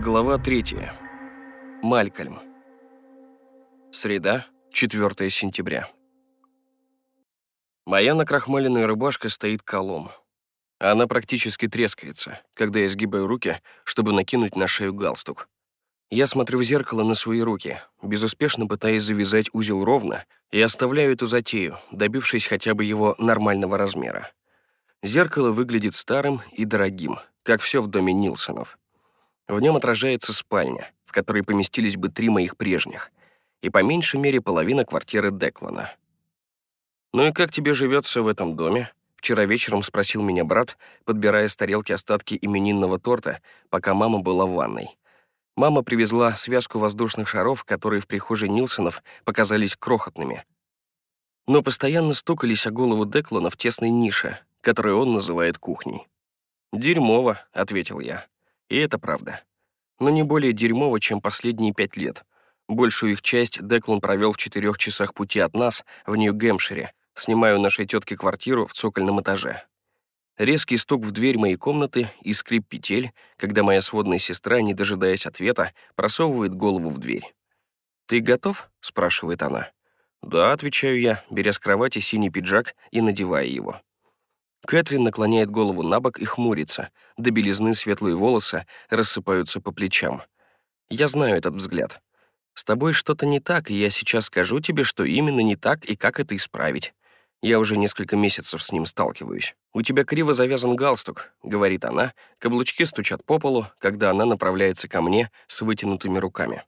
Глава 3. Малькольм. Среда, 4 сентября. Моя накрахмаленная рубашка стоит колом. Она практически трескается, когда я сгибаю руки, чтобы накинуть на шею галстук. Я смотрю в зеркало на свои руки, безуспешно пытаясь завязать узел ровно, и оставляю эту затею, добившись хотя бы его нормального размера. Зеркало выглядит старым и дорогим, как все в доме Нилсонов. В нем отражается спальня, в которой поместились бы три моих прежних, и по меньшей мере половина квартиры Деклана. «Ну и как тебе живется в этом доме?» Вчера вечером спросил меня брат, подбирая с тарелки остатки именинного торта, пока мама была в ванной. Мама привезла связку воздушных шаров, которые в прихожей Нилсонов показались крохотными, но постоянно стукались о голову Деклана в тесной нише, которую он называет кухней. «Дерьмово», — ответил я. И это правда. Но не более дерьмово, чем последние пять лет. Большую их часть Деклан провел в четырех часах пути от нас, в Нью-Гэмпшире, снимая у нашей тетки квартиру в цокольном этаже. Резкий стук в дверь моей комнаты и скрип петель, когда моя сводная сестра, не дожидаясь ответа, просовывает голову в дверь. «Ты готов?» — спрашивает она. «Да», — отвечаю я, беря с кровати синий пиджак и надевая его. Кэтрин наклоняет голову на бок и хмурится. До белизны светлые волосы рассыпаются по плечам. Я знаю этот взгляд. С тобой что-то не так, и я сейчас скажу тебе, что именно не так и как это исправить. Я уже несколько месяцев с ним сталкиваюсь. «У тебя криво завязан галстук», — говорит она. Каблучки стучат по полу, когда она направляется ко мне с вытянутыми руками.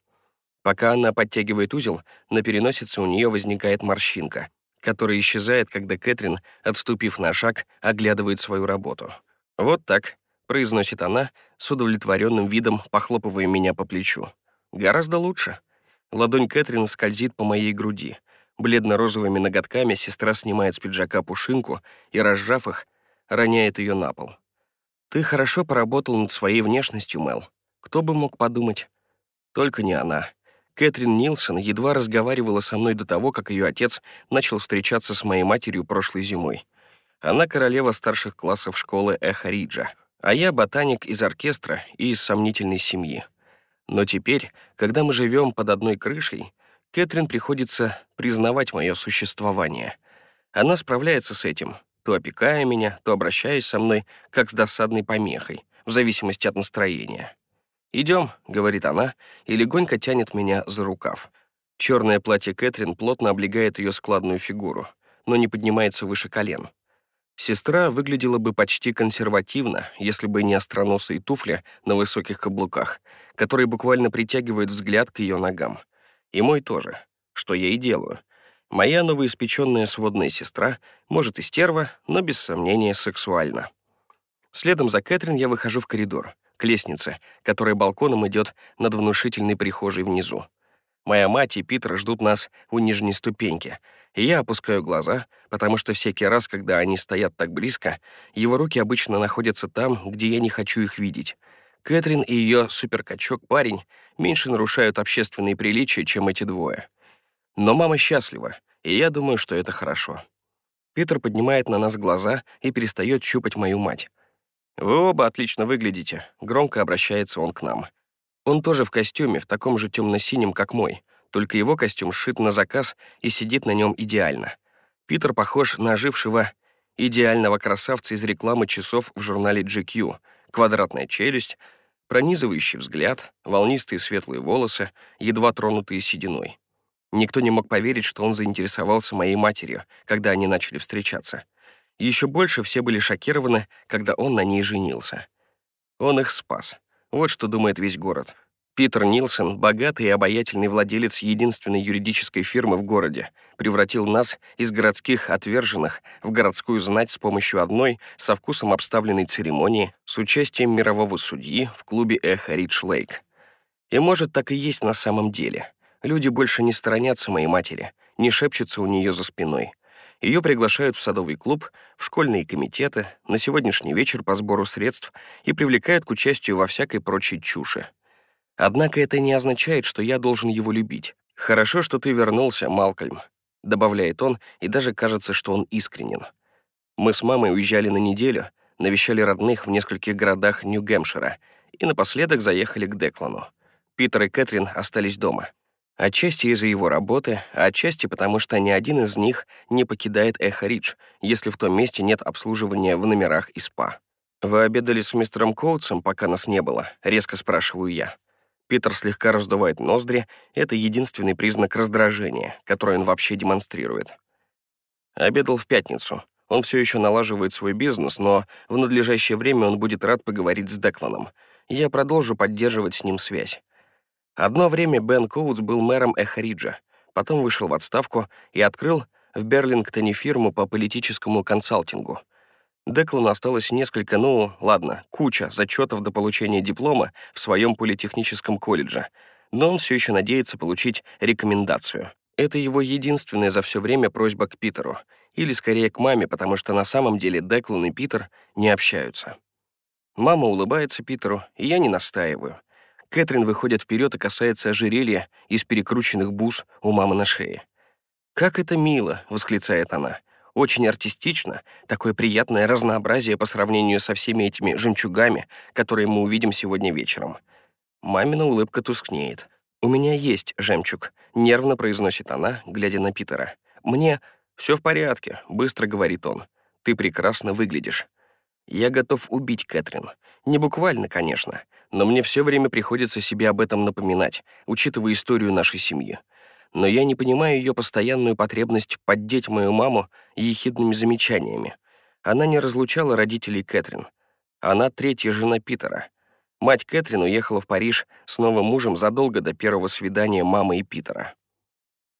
Пока она подтягивает узел, на переносице у нее возникает морщинка который исчезает, когда Кэтрин, отступив на шаг, оглядывает свою работу. «Вот так», — произносит она, с удовлетворенным видом похлопывая меня по плечу. «Гораздо лучше». Ладонь Кэтрин скользит по моей груди. Бледно-розовыми ноготками сестра снимает с пиджака пушинку и, разжав их, роняет ее на пол. «Ты хорошо поработал над своей внешностью, Мел. Кто бы мог подумать?» Только не она. Кэтрин Нилсон едва разговаривала со мной до того, как ее отец начал встречаться с моей матерью прошлой зимой. Она королева старших классов школы Эхо Риджа, а я ботаник из оркестра и из сомнительной семьи. Но теперь, когда мы живем под одной крышей, Кэтрин приходится признавать мое существование. Она справляется с этим, то опекая меня, то обращаясь со мной, как с досадной помехой, в зависимости от настроения. «Идем», — говорит она, и легонько тянет меня за рукав. Черное платье Кэтрин плотно облегает ее складную фигуру, но не поднимается выше колен. Сестра выглядела бы почти консервативно, если бы не остроносые туфли на высоких каблуках, которые буквально притягивают взгляд к ее ногам. И мой тоже, что я и делаю. Моя новоиспеченная сводная сестра, может и стерва, но без сомнения сексуальна. Следом за Кэтрин я выхожу в коридор к лестнице, которая балконом идет над внушительной прихожей внизу. Моя мать и Питер ждут нас у нижней ступеньки, и я опускаю глаза, потому что всякий раз, когда они стоят так близко, его руки обычно находятся там, где я не хочу их видеть. Кэтрин и ее суперкачок-парень меньше нарушают общественные приличия, чем эти двое. Но мама счастлива, и я думаю, что это хорошо. Питер поднимает на нас глаза и перестает щупать мою мать. «Вы оба отлично выглядите», — громко обращается он к нам. Он тоже в костюме, в таком же темно-синем, как мой, только его костюм сшит на заказ и сидит на нем идеально. Питер похож на ожившего идеального красавца из рекламы часов в журнале GQ. Квадратная челюсть, пронизывающий взгляд, волнистые светлые волосы, едва тронутые сединой. Никто не мог поверить, что он заинтересовался моей матерью, когда они начали встречаться. Еще больше все были шокированы, когда он на ней женился. Он их спас. Вот что думает весь город. Питер Нилсон, богатый и обаятельный владелец единственной юридической фирмы в городе, превратил нас из городских отверженных в городскую знать с помощью одной, со вкусом обставленной церемонии, с участием мирового судьи в клубе «Эхо Ридж Лейк». И может, так и есть на самом деле. Люди больше не сторонятся моей матери, не шепчутся у нее за спиной. Ее приглашают в садовый клуб, в школьные комитеты, на сегодняшний вечер по сбору средств и привлекают к участию во всякой прочей чуши. Однако это не означает, что я должен его любить. «Хорошо, что ты вернулся, Малкольм», — добавляет он, и даже кажется, что он искренен. Мы с мамой уезжали на неделю, навещали родных в нескольких городах Нью-Гэмпшира, и напоследок заехали к Деклану. Питер и Кэтрин остались дома. Отчасти из-за его работы, а отчасти потому, что ни один из них не покидает Эхо-Ридж, если в том месте нет обслуживания в номерах и спа. «Вы обедали с мистером Коутсом, пока нас не было?» — резко спрашиваю я. Питер слегка раздувает ноздри, это единственный признак раздражения, который он вообще демонстрирует. Обедал в пятницу. Он все еще налаживает свой бизнес, но в надлежащее время он будет рад поговорить с Декланом. Я продолжу поддерживать с ним связь. Одно время Бен Коутс был мэром Эхариджа, потом вышел в отставку и открыл в Берлингтоне фирму по политическому консалтингу. Деклану осталось несколько, ну, ладно, куча зачетов до получения диплома в своем политехническом колледже, но он все еще надеется получить рекомендацию. Это его единственная за все время просьба к Питеру, или скорее к маме, потому что на самом деле Деклан и Питер не общаются. Мама улыбается Питеру, и я не настаиваю. Кэтрин выходит вперед и касается ожерелья из перекрученных бус у мамы на шее. «Как это мило!» — восклицает она. «Очень артистично, такое приятное разнообразие по сравнению со всеми этими жемчугами, которые мы увидим сегодня вечером». Мамина улыбка тускнеет. «У меня есть жемчуг», — нервно произносит она, глядя на Питера. «Мне все в порядке», — быстро говорит он. «Ты прекрасно выглядишь». Я готов убить Кэтрин. Не буквально, конечно, но мне все время приходится себе об этом напоминать, учитывая историю нашей семьи. Но я не понимаю ее постоянную потребность поддеть мою маму ехидными замечаниями. Она не разлучала родителей Кэтрин. Она третья жена Питера. Мать Кэтрин уехала в Париж с новым мужем задолго до первого свидания мамы и Питера.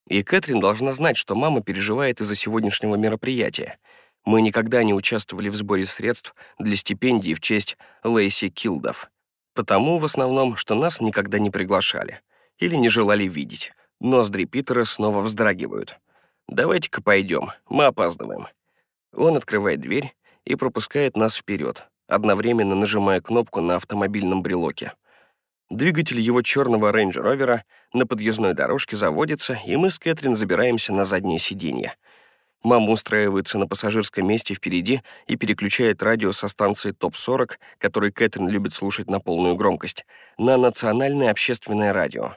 И Кэтрин должна знать, что мама переживает из-за сегодняшнего мероприятия. Мы никогда не участвовали в сборе средств для стипендии в честь Лейси Килдов. Потому в основном, что нас никогда не приглашали или не желали видеть. Ноздри Питера снова вздрагивают. «Давайте-ка пойдем, мы опаздываем». Он открывает дверь и пропускает нас вперед, одновременно нажимая кнопку на автомобильном брелоке. Двигатель его черного рейндж-ровера на подъездной дорожке заводится, и мы с Кэтрин забираемся на заднее сиденье — Мама устраивается на пассажирском месте впереди и переключает радио со станции ТОП-40, который Кэтрин любит слушать на полную громкость, на национальное общественное радио.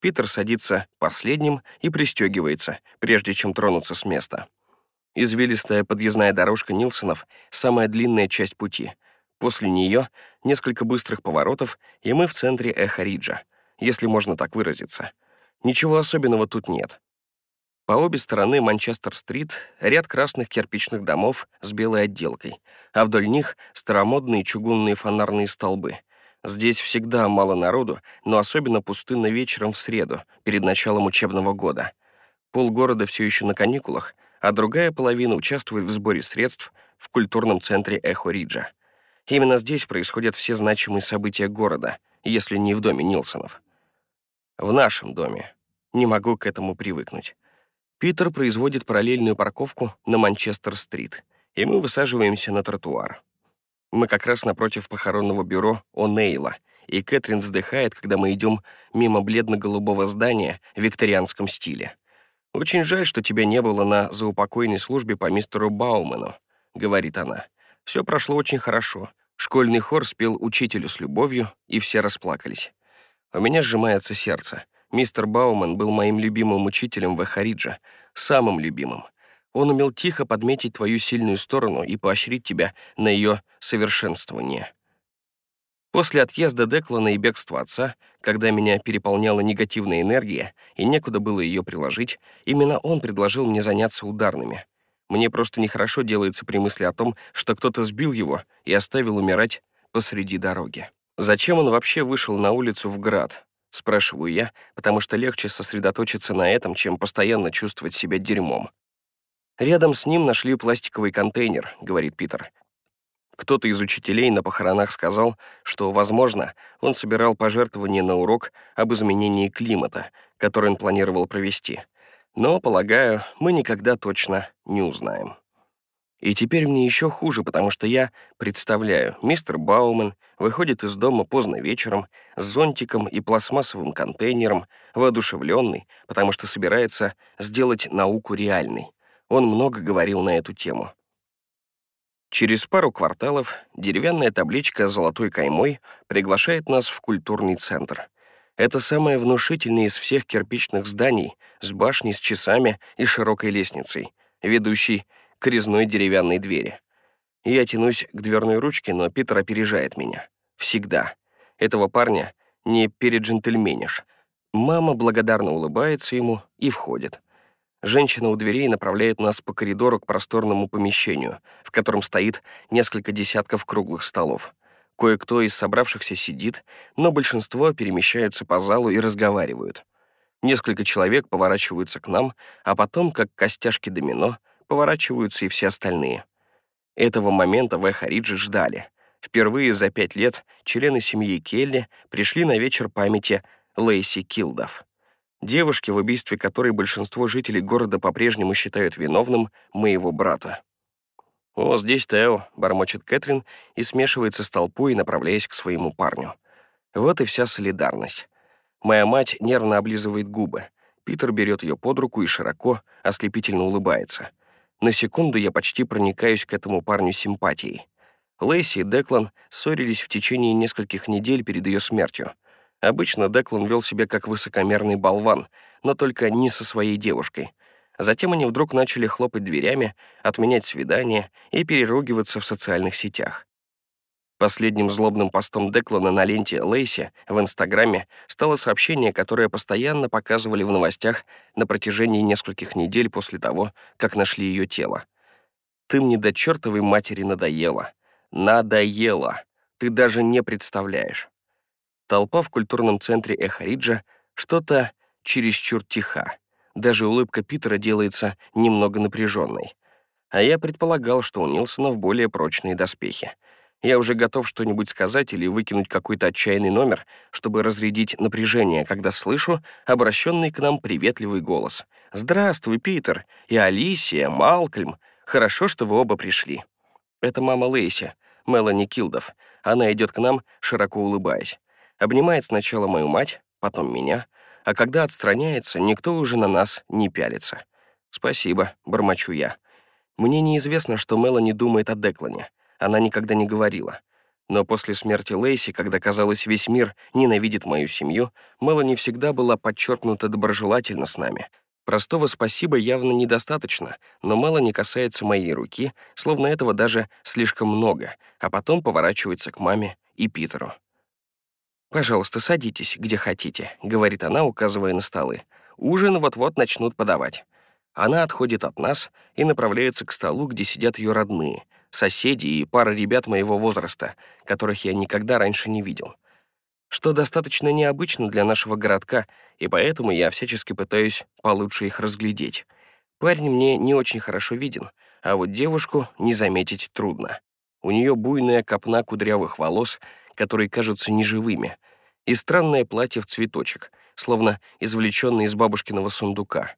Питер садится последним и пристегивается, прежде чем тронуться с места. Извилистая подъездная дорожка Нилсонов — самая длинная часть пути. После нее несколько быстрых поворотов, и мы в центре Эхариджа, если можно так выразиться. Ничего особенного тут нет. По обе стороны Манчестер-стрит ряд красных кирпичных домов с белой отделкой, а вдоль них старомодные чугунные фонарные столбы. Здесь всегда мало народу, но особенно пустынно вечером в среду, перед началом учебного года. Полгорода все еще на каникулах, а другая половина участвует в сборе средств в культурном центре Эхо-Риджа. Именно здесь происходят все значимые события города, если не в доме Нилсонов. В нашем доме. Не могу к этому привыкнуть. Питер производит параллельную парковку на Манчестер-стрит, и мы высаживаемся на тротуар. Мы как раз напротив похоронного бюро О'Нейла, и Кэтрин вздыхает, когда мы идем мимо бледно-голубого здания в викторианском стиле. «Очень жаль, что тебя не было на заупокойной службе по мистеру Баумену», — говорит она. «Все прошло очень хорошо. Школьный хор спел учителю с любовью, и все расплакались. У меня сжимается сердце. Мистер Бауман был моим любимым учителем в Эхариджа, самым любимым. Он умел тихо подметить твою сильную сторону и поощрить тебя на ее совершенствование. После отъезда Деклана и бегства отца, когда меня переполняла негативная энергия и некуда было ее приложить, именно он предложил мне заняться ударными. Мне просто нехорошо делается при мысли о том, что кто-то сбил его и оставил умирать посреди дороги. Зачем он вообще вышел на улицу в град? — спрашиваю я, потому что легче сосредоточиться на этом, чем постоянно чувствовать себя дерьмом. «Рядом с ним нашли пластиковый контейнер», — говорит Питер. Кто-то из учителей на похоронах сказал, что, возможно, он собирал пожертвования на урок об изменении климата, который он планировал провести. Но, полагаю, мы никогда точно не узнаем. И теперь мне еще хуже, потому что я представляю, мистер Бауман выходит из дома поздно вечером с зонтиком и пластмассовым контейнером, воодушевленный, потому что собирается сделать науку реальной. Он много говорил на эту тему. Через пару кварталов деревянная табличка с золотой каймой приглашает нас в культурный центр. Это самое внушительное из всех кирпичных зданий с башней с часами и широкой лестницей, ведущей к резной деревянной двери. Я тянусь к дверной ручке, но Питер опережает меня. Всегда. Этого парня не переджентльменишь. Мама благодарно улыбается ему и входит. Женщина у дверей направляет нас по коридору к просторному помещению, в котором стоит несколько десятков круглых столов. Кое-кто из собравшихся сидит, но большинство перемещаются по залу и разговаривают. Несколько человек поворачиваются к нам, а потом, как костяшки домино, поворачиваются и все остальные. Этого момента в Эхаридже ждали. Впервые за пять лет члены семьи Келли пришли на вечер памяти Лейси Килдов девушки, в убийстве которой большинство жителей города по-прежнему считают виновным моего брата. «О, здесь Тео», — бормочет Кэтрин и смешивается с толпой, направляясь к своему парню. Вот и вся солидарность. Моя мать нервно облизывает губы. Питер берет ее под руку и широко, ослепительно улыбается. На секунду я почти проникаюсь к этому парню симпатией. Лейси и Деклан ссорились в течение нескольких недель перед ее смертью. Обычно Деклан вел себя как высокомерный болван, но только не со своей девушкой. Затем они вдруг начали хлопать дверями, отменять свидания и переругиваться в социальных сетях. Последним злобным постом Деклана на ленте Лейси в Инстаграме стало сообщение, которое постоянно показывали в новостях на протяжении нескольких недель после того, как нашли ее тело. «Ты мне до чертовой матери надоела. Надоела. Ты даже не представляешь». Толпа в культурном центре Эхариджа что-то чересчур тиха. Даже улыбка Питера делается немного напряженной. А я предполагал, что у Нилсона в более прочные доспехи. Я уже готов что-нибудь сказать или выкинуть какой-то отчаянный номер, чтобы разрядить напряжение, когда слышу обращенный к нам приветливый голос. «Здравствуй, Питер! И Алисия, Малкольм! Хорошо, что вы оба пришли!» Это мама Лейси, Мелани Килдов. Она идет к нам, широко улыбаясь. Обнимает сначала мою мать, потом меня, а когда отстраняется, никто уже на нас не пялится. «Спасибо», — бормочу я. Мне неизвестно, что Мелани думает о Деклане. Она никогда не говорила. Но после смерти Лейси, когда, казалось, весь мир ненавидит мою семью, Мелани всегда была подчеркнута доброжелательно с нами. Простого спасибо явно недостаточно, но Мелани касается моей руки, словно этого даже слишком много, а потом поворачивается к маме и Питеру. «Пожалуйста, садитесь, где хотите», — говорит она, указывая на столы. «Ужин вот-вот начнут подавать». Она отходит от нас и направляется к столу, где сидят ее родные, соседи и пара ребят моего возраста, которых я никогда раньше не видел. Что достаточно необычно для нашего городка, и поэтому я всячески пытаюсь получше их разглядеть. Парень мне не очень хорошо виден, а вот девушку не заметить трудно. У нее буйная копна кудрявых волос — которые кажутся неживыми, и странное платье в цветочек, словно извлеченное из бабушкиного сундука.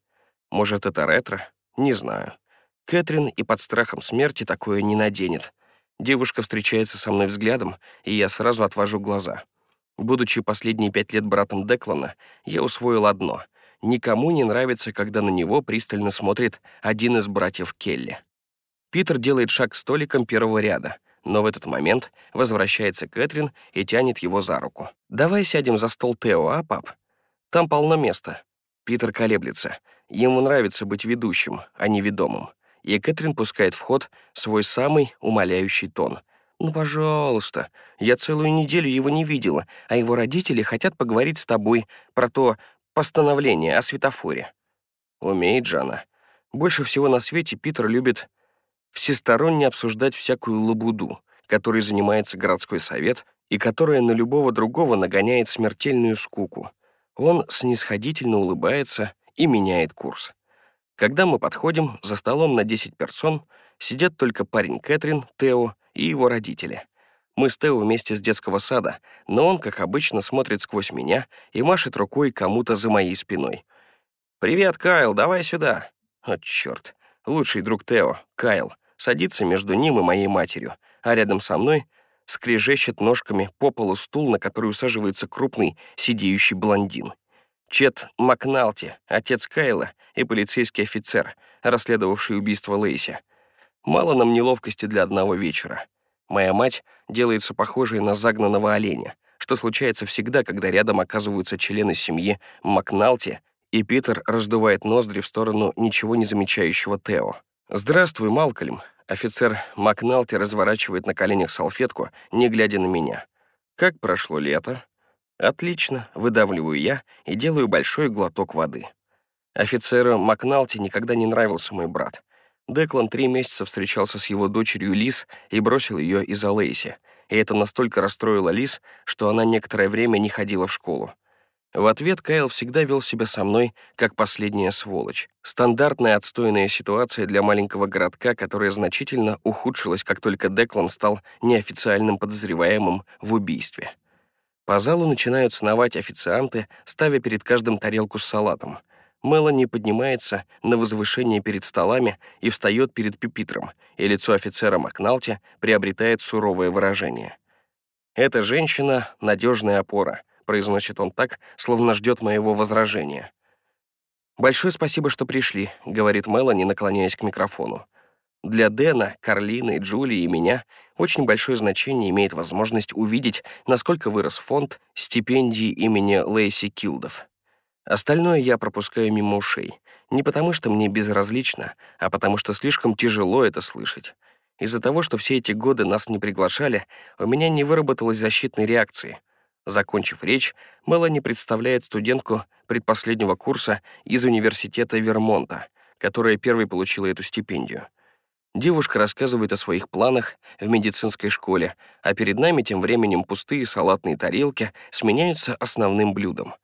Может, это ретро? Не знаю. Кэтрин и под страхом смерти такое не наденет. Девушка встречается со мной взглядом, и я сразу отвожу глаза. Будучи последние пять лет братом Деклана, я усвоил одно — никому не нравится, когда на него пристально смотрит один из братьев Келли. Питер делает шаг к столикам первого ряда — но в этот момент возвращается Кэтрин и тянет его за руку. «Давай сядем за стол Тео, а, пап? Там полно места». Питер колеблется. Ему нравится быть ведущим, а не ведомым. И Кэтрин пускает в ход свой самый умоляющий тон. «Ну, пожалуйста, я целую неделю его не видела, а его родители хотят поговорить с тобой про то постановление о светофоре». Умеет Джана. Больше всего на свете Питер любит всесторонне обсуждать всякую лабуду, которой занимается городской совет и которая на любого другого нагоняет смертельную скуку. Он снисходительно улыбается и меняет курс. Когда мы подходим, за столом на 10 персон сидят только парень Кэтрин, Тео и его родители. Мы с Тео вместе с детского сада, но он, как обычно, смотрит сквозь меня и машет рукой кому-то за моей спиной. «Привет, Кайл, давай сюда!» О, черт. Лучший друг Тео, Кайл, садится между ним и моей матерью, а рядом со мной скрежещет ножками по полу стул, на который усаживается крупный сидеющий блондин. Чет Макналти, отец Кайла и полицейский офицер, расследовавший убийство Лейси. Мало нам неловкости для одного вечера. Моя мать делается похожей на загнанного оленя, что случается всегда, когда рядом оказываются члены семьи Макналти, и Питер раздувает ноздри в сторону ничего не замечающего Тео. «Здравствуй, Малкольм», Офицер Макналти разворачивает на коленях салфетку, не глядя на меня. «Как прошло лето?» «Отлично», — выдавливаю я и делаю большой глоток воды. Офицеру Макналти никогда не нравился мой брат. Деклан три месяца встречался с его дочерью Лис и бросил ее из-за Лейси. И это настолько расстроило Лис, что она некоторое время не ходила в школу. В ответ Кайл всегда вел себя со мной, как последняя сволочь. Стандартная отстойная ситуация для маленького городка, которая значительно ухудшилась, как только Деклан стал неофициальным подозреваемым в убийстве. По залу начинают сновать официанты, ставя перед каждым тарелку с салатом. Мелани поднимается на возвышение перед столами и встает перед пипитром, и лицо офицера Макналти приобретает суровое выражение. Эта женщина — надежная опора — произносит он так, словно ждет моего возражения. «Большое спасибо, что пришли», — говорит Мелани, наклоняясь к микрофону. Для Дэна, Карлины, Джулии и меня очень большое значение имеет возможность увидеть, насколько вырос фонд стипендии имени Лейси Килдов. Остальное я пропускаю мимо ушей. Не потому, что мне безразлично, а потому, что слишком тяжело это слышать. Из-за того, что все эти годы нас не приглашали, у меня не выработалось защитной реакции — Закончив речь, Мелани представляет студентку предпоследнего курса из университета Вермонта, которая первой получила эту стипендию. Девушка рассказывает о своих планах в медицинской школе, а перед нами тем временем пустые салатные тарелки сменяются основным блюдом.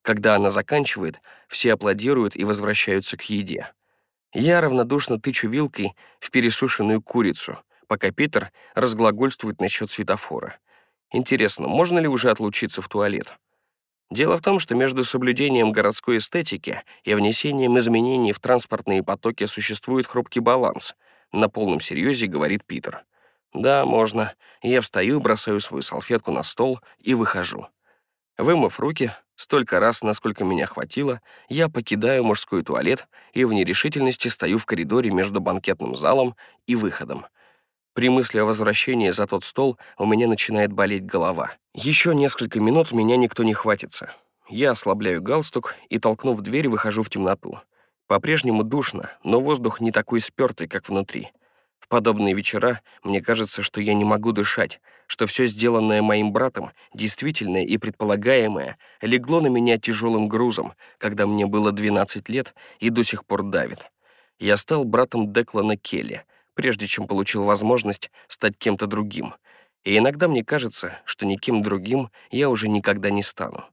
Когда она заканчивает, все аплодируют и возвращаются к еде. Я равнодушно тычу вилкой в пересушенную курицу, пока Питер разглагольствует насчет светофора. Интересно, можно ли уже отлучиться в туалет? Дело в том, что между соблюдением городской эстетики и внесением изменений в транспортные потоки существует хрупкий баланс. На полном серьезе говорит Питер. Да, можно. Я встаю, бросаю свою салфетку на стол и выхожу. Вымыв руки, столько раз, насколько меня хватило, я покидаю мужской туалет и в нерешительности стою в коридоре между банкетным залом и выходом. При мысли о возвращении за тот стол у меня начинает болеть голова. Еще несколько минут меня никто не хватится. Я ослабляю галстук и, толкнув дверь, выхожу в темноту. По-прежнему душно, но воздух не такой спёртый, как внутри. В подобные вечера мне кажется, что я не могу дышать, что все сделанное моим братом, действительное и предполагаемое, легло на меня тяжелым грузом, когда мне было 12 лет и до сих пор давит. Я стал братом Деклана Келли — прежде чем получил возможность стать кем-то другим. И иногда мне кажется, что никем другим я уже никогда не стану.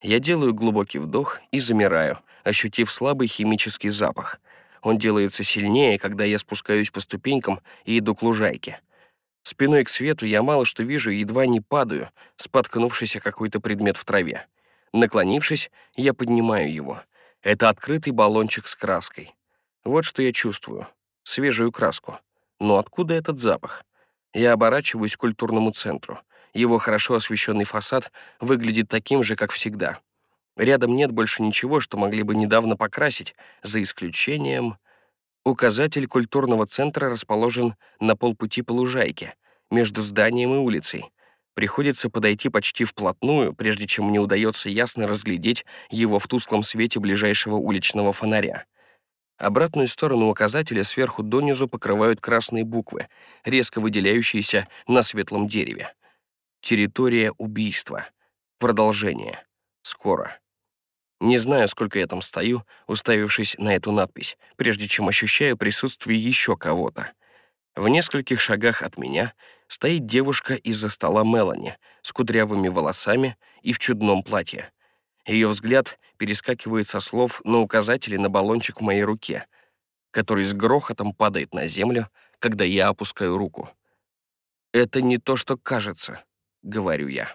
Я делаю глубокий вдох и замираю, ощутив слабый химический запах. Он делается сильнее, когда я спускаюсь по ступенькам и иду к лужайке. Спиной к свету я мало что вижу и едва не падаю, споткнувшись о какой-то предмет в траве. Наклонившись, я поднимаю его. Это открытый баллончик с краской. Вот что я чувствую свежую краску. Но откуда этот запах? Я оборачиваюсь к культурному центру. Его хорошо освещенный фасад выглядит таким же, как всегда. Рядом нет больше ничего, что могли бы недавно покрасить, за исключением... Указатель культурного центра расположен на полпути по лужайке, между зданием и улицей. Приходится подойти почти вплотную, прежде чем мне удается ясно разглядеть его в тусклом свете ближайшего уличного фонаря. Обратную сторону указателя сверху донизу покрывают красные буквы, резко выделяющиеся на светлом дереве. Территория убийства. Продолжение. Скоро. Не знаю, сколько я там стою, уставившись на эту надпись, прежде чем ощущаю присутствие еще кого-то. В нескольких шагах от меня стоит девушка из-за стола Мелани с кудрявыми волосами и в чудном платье. Ее взгляд перескакивает со слов на указатели на баллончик в моей руке, который с грохотом падает на землю, когда я опускаю руку. «Это не то, что кажется», — говорю я.